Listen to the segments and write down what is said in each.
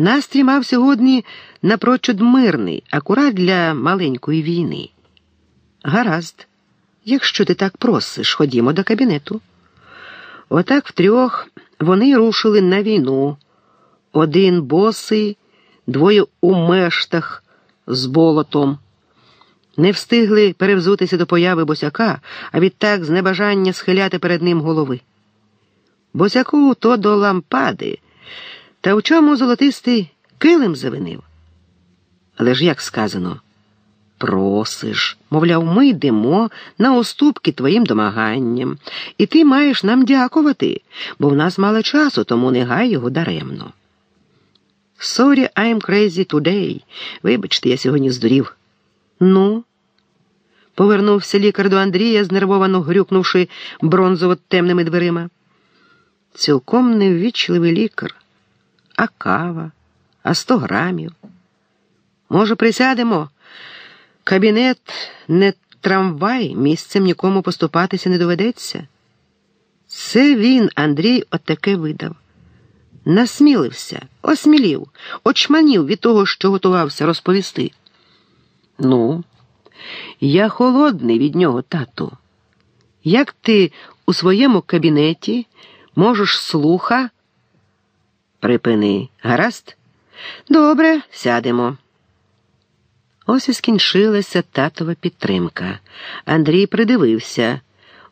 Настрій мав сьогодні напрочуд мирний, акурат для маленької війни. Гаразд, якщо ти так просиш, ходімо до кабінету. Отак втрьох вони рушили на війну. Один босий, двоє у мештах з болотом. Не встигли перевзутися до появи босяка, а відтак з небажання схиляти перед ним голови. Босяку то до лампади, та в чому золотистий килим завинив. Але ж як сказано, просиш, мовляв, ми йдемо на уступки твоїм домаганням, і ти маєш нам дякувати, бо в нас мало часу, тому не гай його даремно. Sorry, I'm crazy today. Вибачте, я сьогодні здурів. Ну, повернувся лікар до Андрія, знервовано грюкнувши бронзово темними дверима. Цілком неввічливий лікар, а кава, а сто грамів. Може, присядемо? Кабінет не трамвай, місцем нікому поступатися не доведеться. Це він, Андрій, отаке видав. Насмілився, осмілів, очманів від того, що готувався розповісти. Ну, я холодний від нього, тату. Як ти у своєму кабінеті можеш слуха? Припини, гаразд? Добре, сядемо. Ось і скінчилася татова підтримка. Андрій придивився.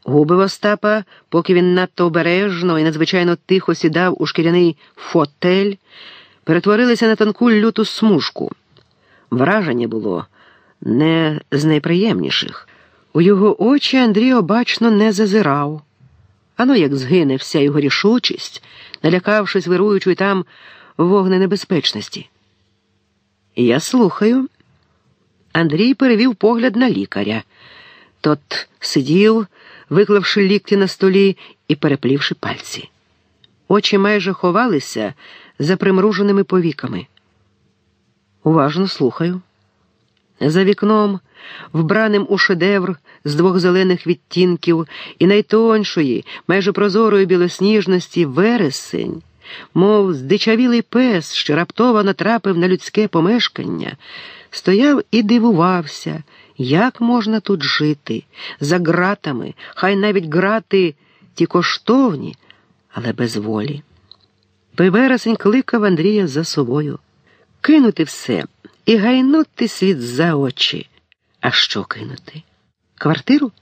Губи Остапа, поки він надто обережно і надзвичайно тихо сідав у шкіряний фотель, перетворилися на тонку люту смужку. Враження було не з найприємніших. У його очі Андрій обачно не зазирав. Ано як згине вся його рішучість, налякавшись вируючої там вогненебезпечності. Я слухаю. Андрій перевів погляд на лікаря. Тот сидів, виклавши лікті на столі і переплівши пальці. Очі майже ховалися за примруженими повіками. Уважно слухаю. За вікном, вбраним у шедевр з двох зелених відтінків і найтоншої, майже прозорої білосніжності вересень, мов здичавілий пес, що раптово натрапив на людське помешкання, стояв і дивувався, як можна тут жити, за ґратами, хай навіть грати ті коштовні, але без волі. Вересень кликав Андрія за собою. Кинути все і гайнути світ за очі. А що кинути? Квартиру?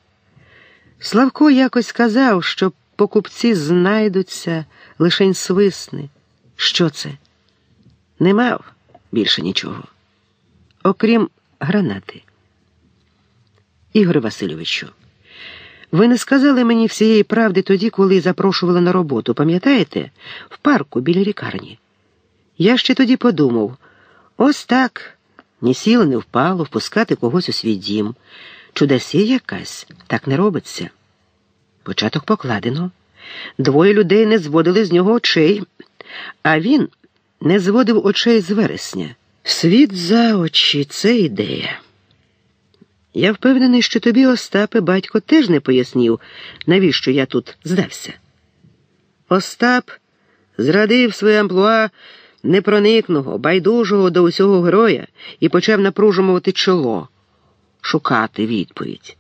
Славко якось сказав, що покупці знайдуться лишень свисни. Що це? Не мав більше нічого. Окрім гранати. Ігоре Васильовичу, ви не сказали мені всієї правди тоді, коли запрошували на роботу, пам'ятаєте, в парку біля лікарні. Я ще тоді подумав ось так. Ні сіло, не впало впускати когось у свій дім. Чудасі якась так не робиться. Початок покладено. Двоє людей не зводили з нього очей, а він не зводив очей з вересня. Світ за очі це ідея. Я впевнений, що тобі, Остапе, батько теж не пояснів, навіщо я тут здався. Остап зрадив своє амплуа непроникного, байдужого до усього героя і почав напружувати чоло, шукати відповідь.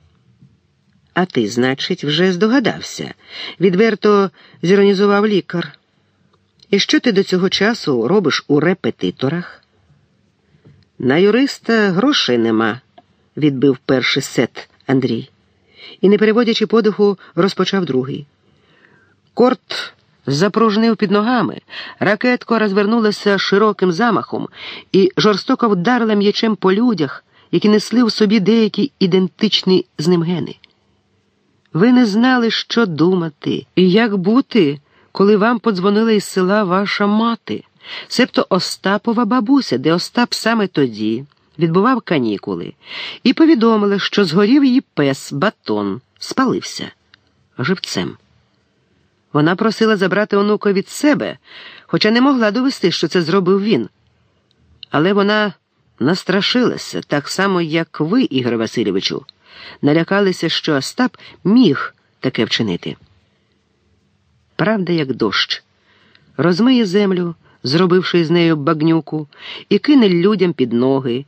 А ти, значить, вже здогадався, відверто зіронізував лікар. І що ти до цього часу робиш у репетиторах? На юриста грошей нема, відбив перший сет Андрій, і, не переводячи подиху, розпочав другий. Корт запружнив під ногами, ракетко розвернулася широким замахом і жорстоко вдарила м'ячем по людях, які несли в собі деякі ідентичні з ним гени. Ви не знали, що думати, і як бути, коли вам подзвонила із села ваша мати, себто Остапова бабуся, де Остап саме тоді відбував канікули, і повідомила, що згорів її пес батон, спалився живцем. Вона просила забрати онука від себе, хоча не могла довести, що це зробив він. Але вона настрашилася так само, як ви, Ігор Васильовичу, налякалися, що Остап міг таке вчинити. Правда, як дощ, розмиє землю, зробивши з нею багнюку, і кине людям під ноги.